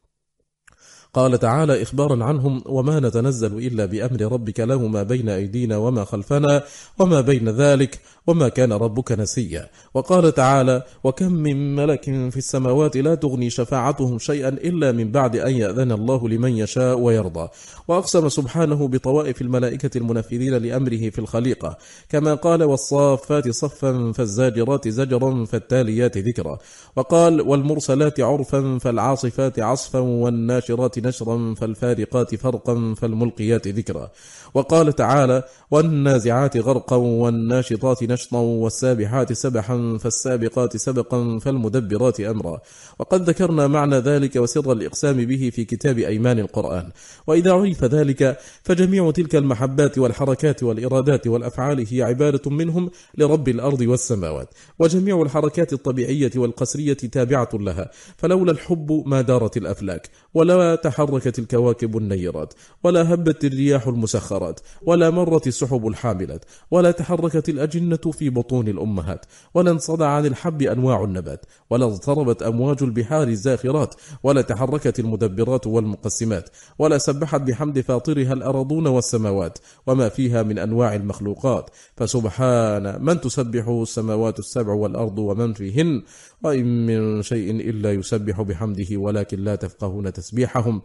قال تعالى إخبارا عنهم وما نتنزل إلا بأمر ربك له ما بين أيدينا وما خلفنا وما بين ذلك وما كان ربك نسيا. وقال تعالى وكم من ملك في السماوات لا تغني شفاعتهم شيئا إلا من بعد أن يأذن الله لمن يشاء ويرضى. وأقسم سبحانه بطوائف الملائكة المنفذين لأمره في الخليقة. كما قال والصافات صفا فالزاجرات زجرا فالتاليات ذكرا. وقال والمرسلات عرفا فالعاصفات عصفا والناشرات نشرا فالفارقات فرقا فالملقيات ذكرا. وقال تعالى والنازعات غرقا والناشطات نشطا والسابحات سبحا فالسابقات سبقا فالمدبرات أمرا. وقد ذكرنا معنى ذلك وسر الإقسام به في كتاب أيمان القرآن. وإذا عرف ذلك فجميع تلك المحبات والحركات والإرادات والأفعال هي عبادة منهم لرب الأرض والسماوات. وجميع الحركات الطبيعية والقسرية تابعة لها. فلولا الحب ما دارت الأفلاك. ولا تحركت الكواكب النيرات ولا هبت الرياح المسخرات ولا مرت السحب الحاملات ولا تحركت الأجنة في بطون الأمهات ولا انصدع عن الحب أنواع النبات ولا اضطربت أمواج البحار الزاخرات ولا تحركت المدبرات والمقسمات ولا سبحت بحمد فاطرها الأرضون والسماوات وما فيها من أنواع المخلوقات. فسبحان من تسبحه السماوات السبع والأرض ومن فيهن وإن من شيء إلا يسبح بحمده ولكن لا تفقهون تسبيحهم.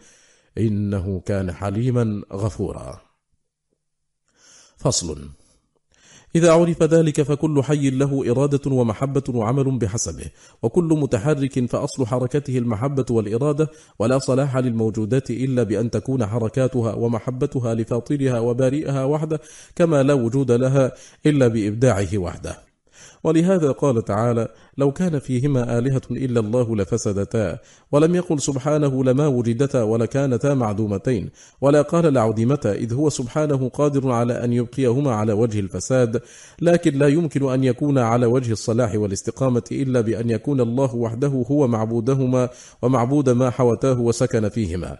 إنه كان حليما غفورا. فصل. إذا عرف ذلك فكل حي له إرادة ومحبة وعمل بحسبه وكل متحرك فأصل حركته المحبة والإرادة ولا صلاح للموجودات إلا بأن تكون حركاتها ومحبتها لفاطرها وبارئها وحده كما لا وجود لها إلا بإبداعه وحده. ولهذا قال تعالى لو كان فيهما آلهة إلا الله لفسدتا ولم يقل سبحانه لما وجدتا ولكانتا معدومتين ولا قال لعدمتا إذ هو سبحانه قادر على أن يبقيهما على وجه الفساد لكن لا يمكن أن يكون على وجه الصلاح والاستقامة إلا بأن يكون الله وحده هو معبودهما ومعبود ما حوتاه وسكن فيهما.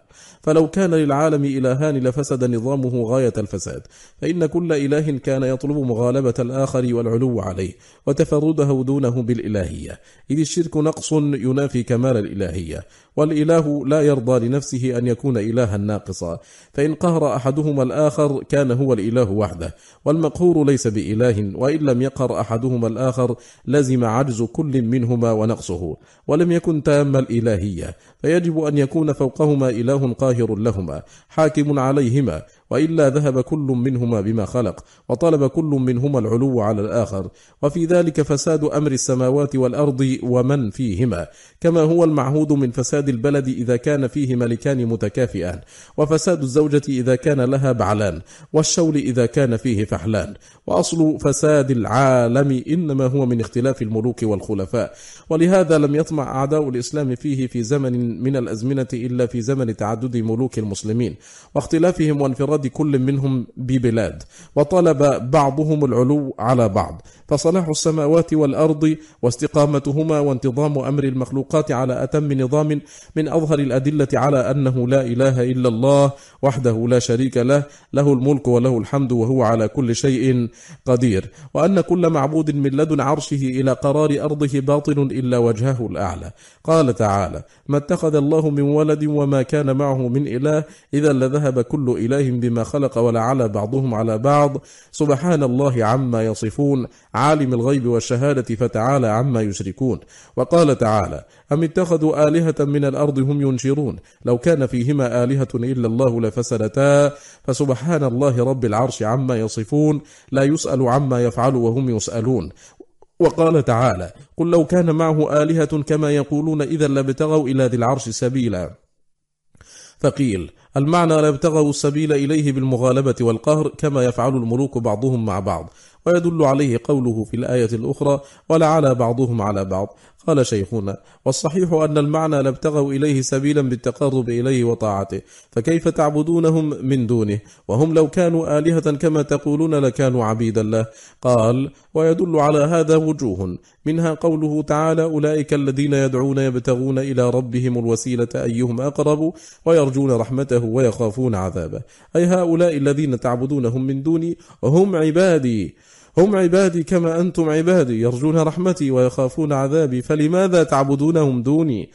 فلو كان للعالم إلهان لفسد نظامه غاية الفساد فإن كل إله كان يطلب مغالبة الآخر والعلو عليه وتفرده دونه بالإلهية. إذ الشرك نقص ينافي كمال الإلهية والإله لا يرضى لنفسه أن يكون إلها ناقصا. فإن قهر أحدهما الآخر كان هو الإله وحده والمقهور ليس بإله وإن لم يقهر أحدهما الآخر لزم عجز كل منهما ونقصه. ولم يكن تام الإلهية فيجب أن يكون فوقهما إله قاهر لهما حاكم عليهما. وإلا ذهب كل منهما بما خلق وطلب كل منهما العلو على الآخر. وفي ذلك فساد أمر السماوات والأرض ومن فيهما كما هو المعهود من فساد البلد إذا كان فيه ملكان متكافئان. وفساد الزوجة إذا كان لها بعلان والشول إذا كان فيه فحلان. وأصل فساد العالم إنما هو من اختلاف الملوك والخلفاء. ولهذا لم يطمع أعداء الإسلام فيه في زمن من الأزمنة إلا في زمن تعدد ملوك المسلمين. واختلافهم وانفراد كل منهم ببلاد وطلب بعضهم العلو على بعض. فصلاح السماوات والأرض واستقامتهما وانتظام أمر المخلوقات على أتم نظام من أظهر الأدلة على أنه لا إله إلا الله وحده لا شريك له له الملك وله الحمد وهو على كل شيء قدير. وأن كل معبود من لدن عرشه إلى قرار أرضه باطل إلا وجهه الأعلى. قال تعالى ما اتخذ الله من ولد وما كان معه من إله إذا لذهب كل إله بما خلق ولعلى بعضهم على بعض. سبحان الله عما يصفون. عالم الغيب والشهادة فتعالى عما يشركون. وقال تعالى أم اتخذوا آلهة من الأرض هم ينشرون؟ لو كان فيهما آلهة إلا الله لفسدتا. فسبحان الله رب العرش عما يصفون. لا يسأل عما يفعل وهم يسألون. وقال تعالى قل لو كان معه آلهة كما يقولون إذا لابتغوا إلى ذي العرش سبيلا. فقيل المعنى لابتغوا السبيل إليه بالمغالبة والقهر كما يفعل الملوك بعضهم مع بعض ويدل عليه قوله في الآية الأخرى ولعلى بعضهم على بعض قال شيخنا والصحيح أن المعنى لابتغوا إليه سبيلا بالتقرب إليه وطاعته فكيف تعبدونهم من دونه؟ وهم لو كانوا آلهة كما تقولون لكانوا عبيدا له. قال ويدل على هذا وجوه منها قوله تعالى أولئك الذين يدعون يبتغون إلى ربهم الوسيلة أيهم أقرب ويرجون رحمته ويخافون عذابه. أي هؤلاء الذين تعبدونهم من دوني هم عبادي. هم عبادي كما أنتم عبادي يرجون رحمتي ويخافون عذابي فلماذا تعبدونهم دوني؟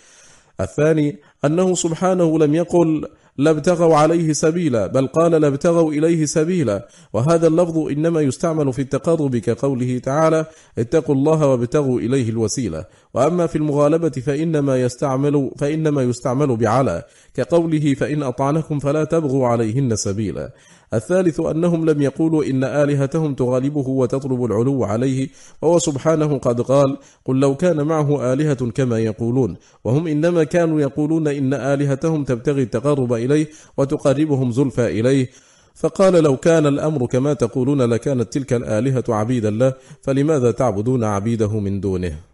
الثاني أنه سبحانه لم يقل لابتغوا عليه سبيلا بل قال لابتغوا إليه سبيلا. وهذا اللفظ إنما يستعمل في التقرب كقوله تعالى اتقوا الله وابتغوا إليه الوسيلة. وأما في المغالبة فإنما يستعمل فإنما يستعمل بعلى كقوله فإن أطعنكم فلا تبغوا عليهن سبيلا. الثالث أنهم لم يقولوا إن آلهتهم تغالبه وتطلب العلو عليه وهو سبحانه قد قال قل لو كان معه آلهة كما يقولون وهم إنما كانوا يقولون إن آلهتهم تبتغي التقرب إليه وتقربهم زلفى إليه. فقال لو كان الأمر كما تقولون لكانت تلك الآلهة عبيدا له فلماذا تعبدون عبيده من دونه؟